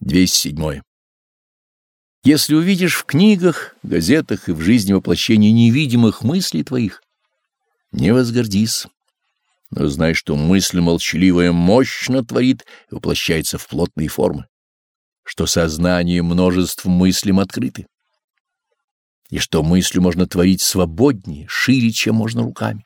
207. Если увидишь в книгах, газетах и в жизни воплощение невидимых мыслей твоих, не возгордись, но знай, что мысль молчаливая мощно творит и воплощается в плотные формы, что сознание множеств мыслям открыты, и что мыслью можно творить свободнее, шире, чем можно руками.